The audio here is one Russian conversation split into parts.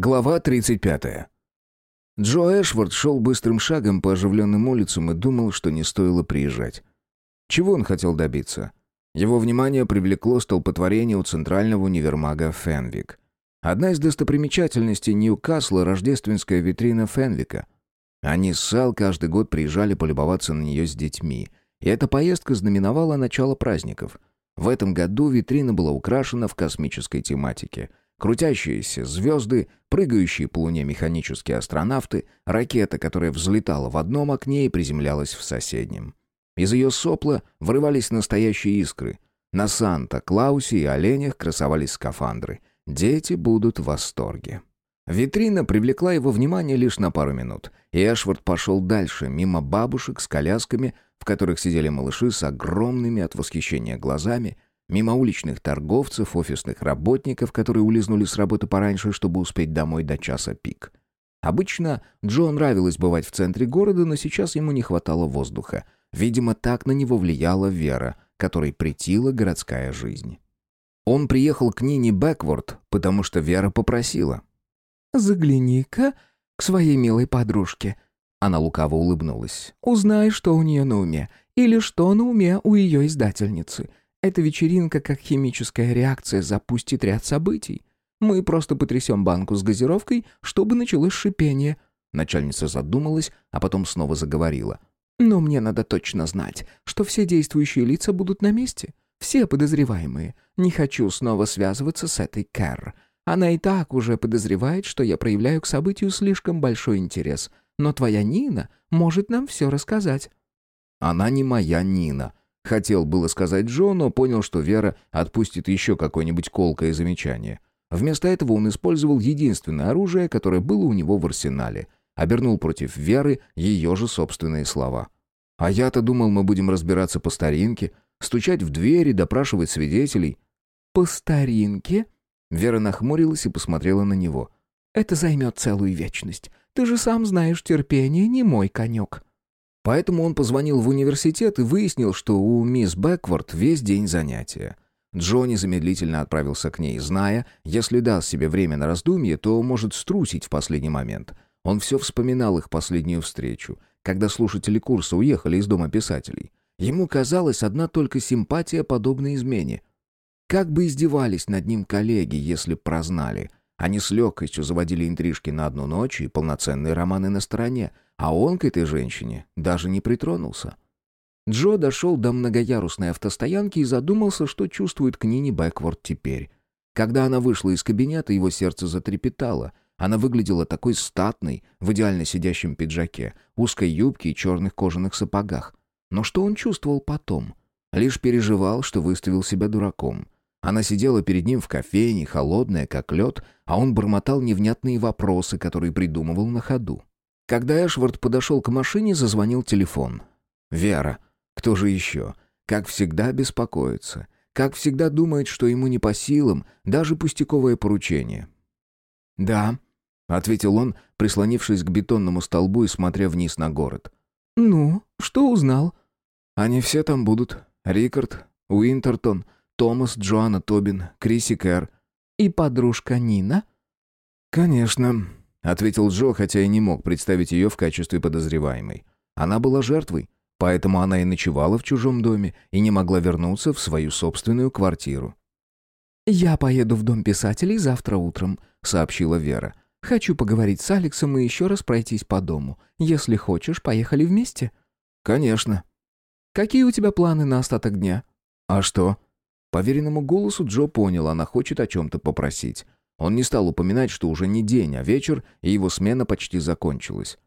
Глава 35. Джо Эшвард шел быстрым шагом по оживленным улицам и думал, что не стоило приезжать. Чего он хотел добиться? Его внимание привлекло столпотворение у центрального универмага Фенвик. Одна из достопримечательностей Ньюкасла – рождественская витрина Фенвика. Они с Сал каждый год приезжали полюбоваться на нее с детьми, и эта поездка знаменовала начало праздников. В этом году витрина была украшена в космической тематике – Крутящиеся звезды, прыгающие по луне механические астронавты, ракета, которая взлетала в одном окне и приземлялась в соседнем. Из ее сопла вырывались настоящие искры. На Санта-Клаусе и оленях красовались скафандры. Дети будут в восторге. Витрина привлекла его внимание лишь на пару минут, и Эшвард пошел дальше, мимо бабушек с колясками, в которых сидели малыши с огромными от восхищения глазами, Мимо уличных торговцев, офисных работников, которые улизнули с работы пораньше, чтобы успеть домой до часа пик. Обычно Джо нравилось бывать в центре города, но сейчас ему не хватало воздуха. Видимо, так на него влияла Вера, которой претила городская жизнь. Он приехал к Нине Бэкворд, потому что Вера попросила. «Загляни-ка к своей милой подружке». Она лукаво улыбнулась. «Узнай, что у нее на уме, или что на уме у ее издательницы. Эта вечеринка, как химическая реакция, запустит ряд событий. Мы просто потрясем банку с газировкой, чтобы началось шипение». Начальница задумалась, а потом снова заговорила. «Но мне надо точно знать, что все действующие лица будут на месте. Все подозреваемые. Не хочу снова связываться с этой Кэр. Она и так уже подозревает, что я проявляю к событию слишком большой интерес. Но твоя Нина может нам все рассказать». «Она не моя Нина», Хотел было сказать Джо, но понял, что Вера отпустит еще какое-нибудь колкое замечание. Вместо этого он использовал единственное оружие, которое было у него в арсенале. Обернул против Веры ее же собственные слова. «А я-то думал, мы будем разбираться по старинке, стучать в двери, допрашивать свидетелей». «По старинке?» Вера нахмурилась и посмотрела на него. «Это займет целую вечность. Ты же сам знаешь, терпение не мой конек». Поэтому он позвонил в университет и выяснил, что у мисс Бэкворд весь день занятия. Джонни замедлительно отправился к ней, зная, если даст себе время на раздумье, то может струсить в последний момент. Он все вспоминал их последнюю встречу, когда слушатели курса уехали из дома писателей. Ему казалось одна только симпатия подобной измене. Как бы издевались над ним коллеги, если прознали. Они с легкостью заводили интрижки на одну ночь и полноценные романы на стороне — а он к этой женщине даже не притронулся. Джо дошел до многоярусной автостоянки и задумался, что чувствует к Нине Бэкворд теперь. Когда она вышла из кабинета, его сердце затрепетало. Она выглядела такой статной, в идеально сидящем пиджаке, узкой юбке и черных кожаных сапогах. Но что он чувствовал потом? Лишь переживал, что выставил себя дураком. Она сидела перед ним в кофейне, холодная, как лед, а он бормотал невнятные вопросы, которые придумывал на ходу. Когда Эшвард подошел к машине, зазвонил телефон. «Вера. Кто же еще? Как всегда беспокоится. Как всегда думает, что ему не по силам, даже пустяковое поручение». «Да», — ответил он, прислонившись к бетонному столбу и смотря вниз на город. «Ну, что узнал?» «Они все там будут. Рикард, Уинтертон, Томас, Джоанна Тобин, Криси Кэр». «И подружка Нина?» «Конечно», ответил Джо, хотя и не мог представить ее в качестве подозреваемой. Она была жертвой, поэтому она и ночевала в чужом доме и не могла вернуться в свою собственную квартиру. «Я поеду в дом писателей завтра утром», — сообщила Вера. «Хочу поговорить с Алексом и еще раз пройтись по дому. Если хочешь, поехали вместе?» «Конечно». «Какие у тебя планы на остаток дня?» «А что?» По веренному голосу Джо понял, она хочет о чем-то попросить. Он не стал упоминать, что уже не день, а вечер, и его смена почти закончилась.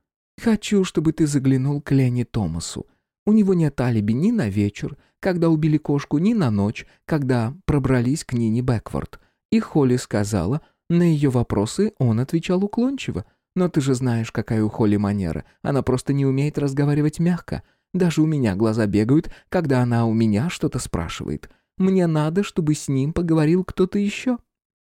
«Хочу, чтобы ты заглянул к Лене Томасу. У него нет алиби ни на вечер, когда убили кошку, ни на ночь, когда пробрались к Нине Бэкворд. И Холли сказала, на ее вопросы он отвечал уклончиво. Но ты же знаешь, какая у Холли манера. Она просто не умеет разговаривать мягко. Даже у меня глаза бегают, когда она у меня что-то спрашивает. Мне надо, чтобы с ним поговорил кто-то еще».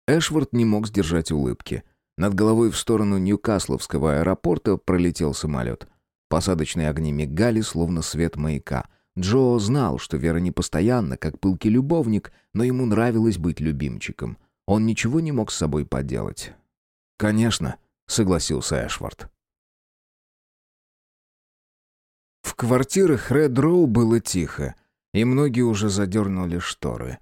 Эшвард не мог сдержать улыбки. Над головой в сторону Ньюкасловского аэропорта пролетел самолет. Посадочные огни мигали, словно свет маяка. Джо знал, что Вера не постоянно, как пылкий любовник, но ему нравилось быть любимчиком. Он ничего не мог с собой поделать. «Конечно», — согласился Эшвард. В квартирах Ред Роу было тихо, и многие уже задернули шторы.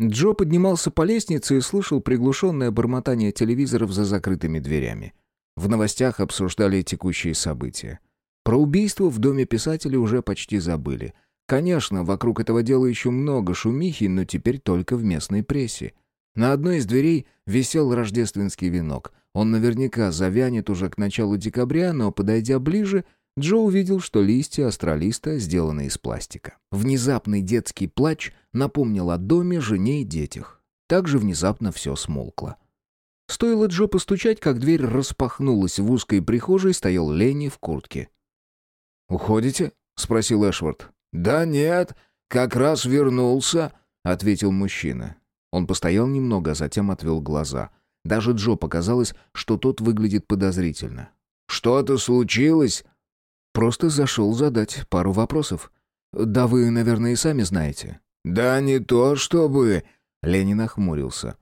Джо поднимался по лестнице и слышал приглушенное бормотание телевизоров за закрытыми дверями. В новостях обсуждали текущие события. Про убийство в доме писателя уже почти забыли. Конечно, вокруг этого дела еще много шумихи, но теперь только в местной прессе. На одной из дверей висел рождественский венок. Он наверняка завянет уже к началу декабря, но, подойдя ближе, Джо увидел, что листья астролиста сделаны из пластика. Внезапный детский плач напомнил о доме, жене и детях. Также внезапно все смолкло. Стоило Джо постучать, как дверь распахнулась. В узкой прихожей стоял Ленни в куртке. «Уходите?» — спросил Эшвард. «Да нет, как раз вернулся», — ответил мужчина. Он постоял немного, а затем отвел глаза. Даже Джо показалось, что тот выглядит подозрительно. «Что-то случилось?» Просто зашел задать пару вопросов. Да вы, наверное, и сами знаете. Да не то чтобы... Ленин охмурился.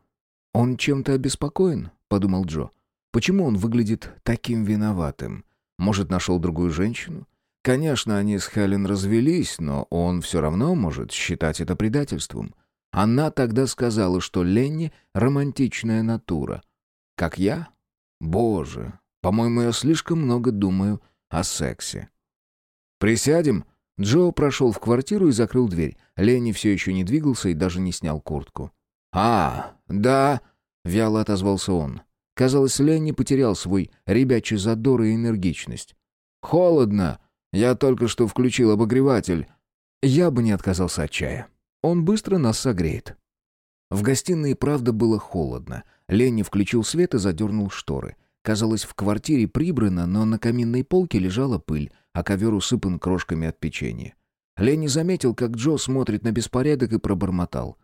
Он чем-то обеспокоен, подумал Джо. Почему он выглядит таким виноватым? Может, нашел другую женщину? Конечно, они с Хелен развелись, но он все равно может считать это предательством. Она тогда сказала, что Ленни — романтичная натура. Как я? Боже, по-моему, я слишком много думаю о сексе. «Присядем?» Джо прошел в квартиру и закрыл дверь. Ленни все еще не двигался и даже не снял куртку. «А, да», — вяло отозвался он. Казалось, Ленни потерял свой ребячий задор и энергичность. «Холодно. Я только что включил обогреватель. Я бы не отказался от чая. Он быстро нас согреет». В гостиной, правда, было холодно. Ленни включил свет и задернул шторы. Казалось, в квартире прибрано, но на каминной полке лежала пыль, а ковер усыпан крошками от печенья. Ленни заметил, как Джо смотрит на беспорядок и пробормотал.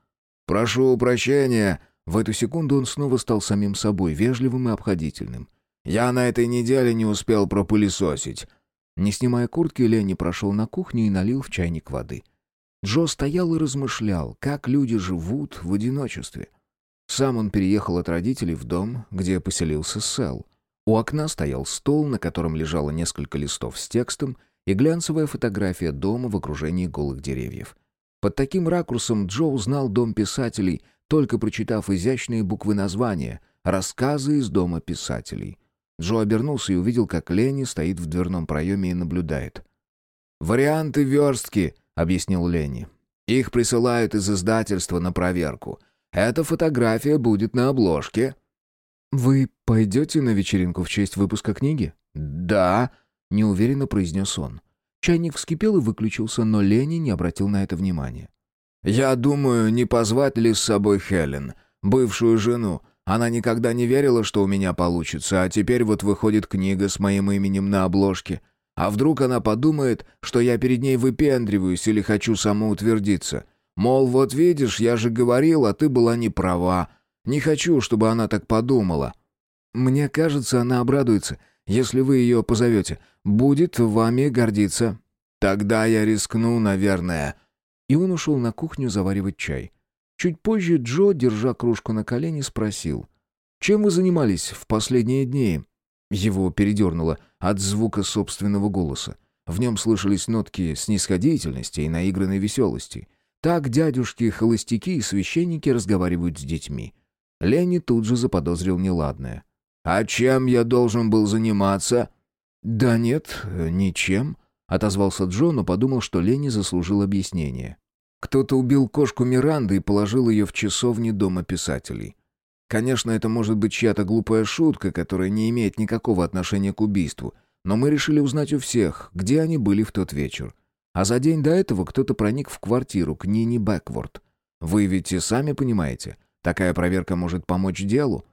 «Прошу прощения!» В эту секунду он снова стал самим собой, вежливым и обходительным. «Я на этой неделе не успел пропылесосить». Не снимая куртки, Ленни прошел на кухню и налил в чайник воды. Джо стоял и размышлял, как люди живут в одиночестве. Сам он переехал от родителей в дом, где поселился Сэл. У окна стоял стол, на котором лежало несколько листов с текстом и глянцевая фотография дома в окружении голых деревьев. Под таким ракурсом Джо узнал дом писателей, только прочитав изящные буквы названия «Рассказы из дома писателей». Джо обернулся и увидел, как Ленни стоит в дверном проеме и наблюдает. «Варианты верстки», — объяснил Ленни. «Их присылают из издательства на проверку. Эта фотография будет на обложке». «Вы пойдете на вечеринку в честь выпуска книги?» «Да», — неуверенно произнес он. Чайник вскипел и выключился, но Ленни не обратил на это внимания. «Я думаю, не позвать ли с собой Хелен, бывшую жену. Она никогда не верила, что у меня получится, а теперь вот выходит книга с моим именем на обложке. А вдруг она подумает, что я перед ней выпендриваюсь или хочу самоутвердиться? Мол, вот видишь, я же говорил, а ты была не права. Не хочу, чтобы она так подумала. Мне кажется, она обрадуется, если вы ее позовете. Будет вами гордиться. Тогда я рискну, наверное». И он ушел на кухню заваривать чай. Чуть позже Джо, держа кружку на колени, спросил. «Чем вы занимались в последние дни?» Его передернуло от звука собственного голоса. В нем слышались нотки снисходительности и наигранной веселости. Так дядюшки-холостяки и священники разговаривают с детьми. Ленни тут же заподозрил неладное. «А чем я должен был заниматься?» «Да нет, ничем», — отозвался Джо, но подумал, что Ленни заслужил объяснение. Кто-то убил кошку Миранды и положил ее в часовне Дома писателей. Конечно, это может быть чья-то глупая шутка, которая не имеет никакого отношения к убийству, но мы решили узнать у всех, где они были в тот вечер. А за день до этого кто-то проник в квартиру к Нине Бэкворд. Вы ведь и сами понимаете, такая проверка может помочь делу».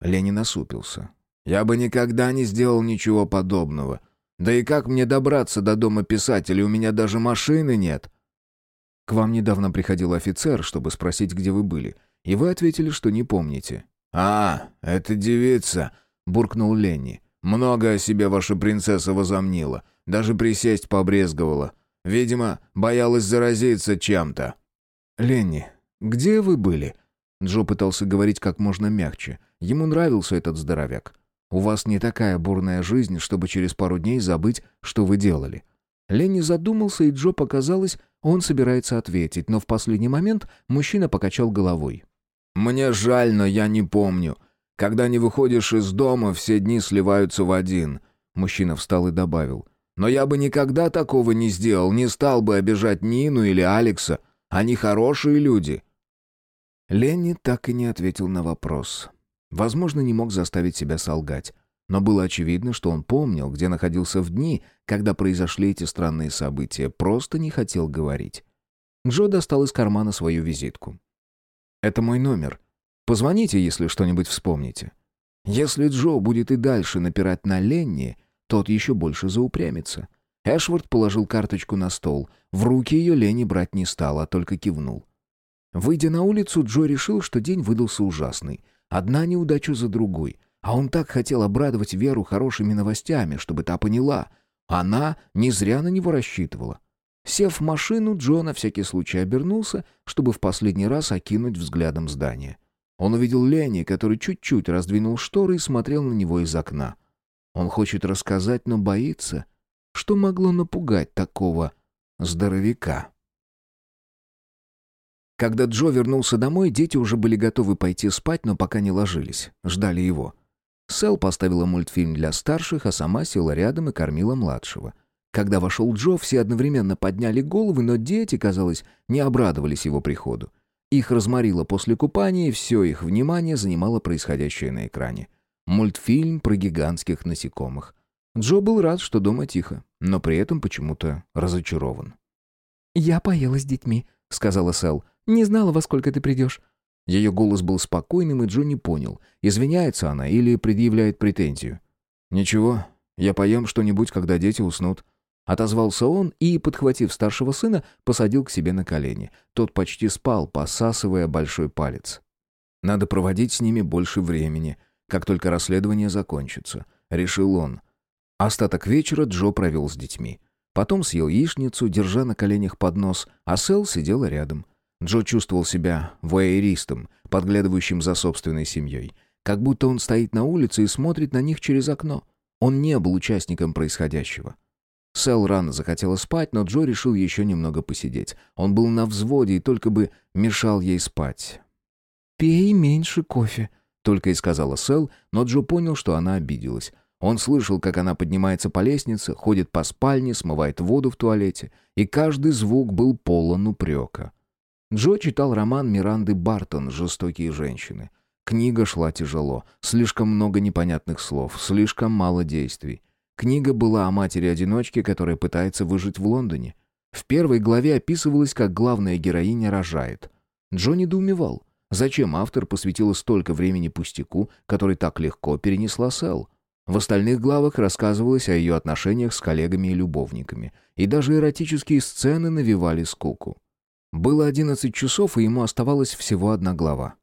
Ленин насупился. «Я бы никогда не сделал ничего подобного. Да и как мне добраться до дома писателя? У меня даже машины нет». «К вам недавно приходил офицер, чтобы спросить, где вы были, и вы ответили, что не помните». «А, это девица», — буркнул Ленни. «Много о себе ваша принцесса возомнила. Даже присесть побрезговала. Видимо, боялась заразиться чем-то». «Ленни, где вы были?» Джо пытался говорить как можно мягче. Ему нравился этот здоровяк. У вас не такая бурная жизнь, чтобы через пару дней забыть, что вы делали. Ленни задумался, и Джо показалось, он собирается ответить, но в последний момент мужчина покачал головой. «Мне жаль, но я не помню. Когда не выходишь из дома, все дни сливаются в один». Мужчина встал и добавил. «Но я бы никогда такого не сделал, не стал бы обижать Нину или Алекса. Они хорошие люди». Ленни так и не ответил на вопрос. Возможно, не мог заставить себя солгать. Но было очевидно, что он помнил, где находился в дни, когда произошли эти странные события, просто не хотел говорить. Джо достал из кармана свою визитку. «Это мой номер. Позвоните, если что-нибудь вспомните». Если Джо будет и дальше напирать на Ленни, тот еще больше заупрямится. Эшвард положил карточку на стол. В руки ее Ленни брать не стал, а только кивнул. Выйдя на улицу, Джо решил, что день выдался ужасный. Одна неудача за другой. А он так хотел обрадовать Веру хорошими новостями, чтобы та поняла. Она не зря на него рассчитывала. Сев в машину, Джо на всякий случай обернулся, чтобы в последний раз окинуть взглядом здание. Он увидел Ленни, который чуть-чуть раздвинул шторы и смотрел на него из окна. Он хочет рассказать, но боится. Что могло напугать такого здоровяка? Когда Джо вернулся домой, дети уже были готовы пойти спать, но пока не ложились, ждали его. Сэл поставила мультфильм для старших, а сама села рядом и кормила младшего. Когда вошел Джо, все одновременно подняли головы, но дети, казалось, не обрадовались его приходу. Их разморило после купания, и все их внимание занимало происходящее на экране. Мультфильм про гигантских насекомых. Джо был рад, что дома тихо, но при этом почему-то разочарован. «Я поела с детьми», — сказала Сэл. «Не знала, во сколько ты придешь. Ее голос был спокойным, и Джо не понял, извиняется она или предъявляет претензию. «Ничего, я поем что-нибудь, когда дети уснут». Отозвался он и, подхватив старшего сына, посадил к себе на колени. Тот почти спал, посасывая большой палец. «Надо проводить с ними больше времени, как только расследование закончится», — решил он. Остаток вечера Джо провел с детьми. Потом съел яичницу, держа на коленях поднос, а Сэл сидела рядом — Джо чувствовал себя воэристом, подглядывающим за собственной семьей. Как будто он стоит на улице и смотрит на них через окно. Он не был участником происходящего. Сэл рано захотела спать, но Джо решил еще немного посидеть. Он был на взводе и только бы мешал ей спать. «Пей меньше кофе», — только и сказала Сэл, но Джо понял, что она обиделась. Он слышал, как она поднимается по лестнице, ходит по спальне, смывает воду в туалете, и каждый звук был полон упрека. Джо читал роман Миранды Бартон «Жестокие женщины». Книга шла тяжело, слишком много непонятных слов, слишком мало действий. Книга была о матери-одиночке, которая пытается выжить в Лондоне. В первой главе описывалось, как главная героиня рожает. Джо недоумевал, зачем автор посвятила столько времени пустяку, который так легко перенесла Сэл. В остальных главах рассказывалось о ее отношениях с коллегами и любовниками, и даже эротические сцены навевали скуку. Было одиннадцать часов, и ему оставалась всего одна глава.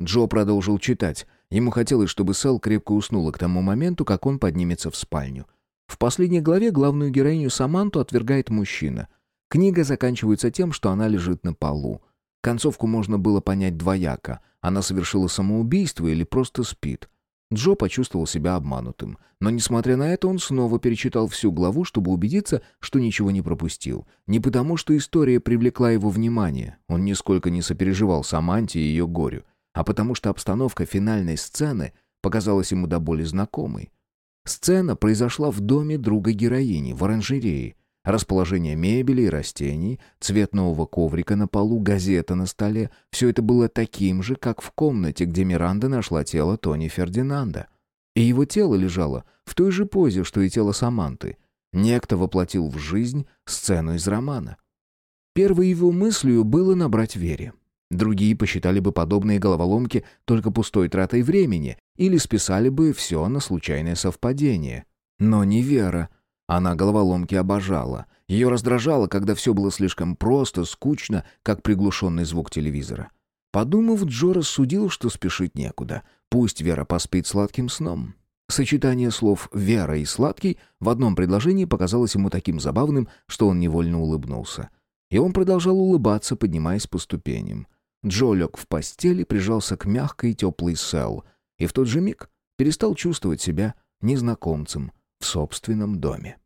Джо продолжил читать. Ему хотелось, чтобы Сэл крепко уснула к тому моменту, как он поднимется в спальню. В последней главе главную героиню Саманту отвергает мужчина. Книга заканчивается тем, что она лежит на полу. Концовку можно было понять двояко. Она совершила самоубийство или просто спит. Джо почувствовал себя обманутым. Но, несмотря на это, он снова перечитал всю главу, чтобы убедиться, что ничего не пропустил. Не потому, что история привлекла его внимание, он нисколько не сопереживал Саманте и ее горю, а потому что обстановка финальной сцены показалась ему до боли знакомой. Сцена произошла в доме друга героини, в оранжерее. Расположение мебели и растений, цвет нового коврика на полу, газета на столе — все это было таким же, как в комнате, где Миранда нашла тело Тони Фердинанда. И его тело лежало в той же позе, что и тело Саманты. Некто воплотил в жизнь сцену из романа. Первой его мыслью было набрать Вере. Другие посчитали бы подобные головоломки только пустой тратой времени или списали бы все на случайное совпадение. Но не Вера — она головоломки обожала. Ее раздражало, когда все было слишком просто, скучно, как приглушенный звук телевизора. Подумав, Джо рассудил, что спешить некуда. Пусть Вера поспит сладким сном. Сочетание слов «Вера» и «сладкий» в одном предложении показалось ему таким забавным, что он невольно улыбнулся. И он продолжал улыбаться, поднимаясь по ступеням. Джо лег в постели, прижался к мягкой теплой Сэл. и в тот же миг перестал чувствовать себя незнакомцем в собственном доме.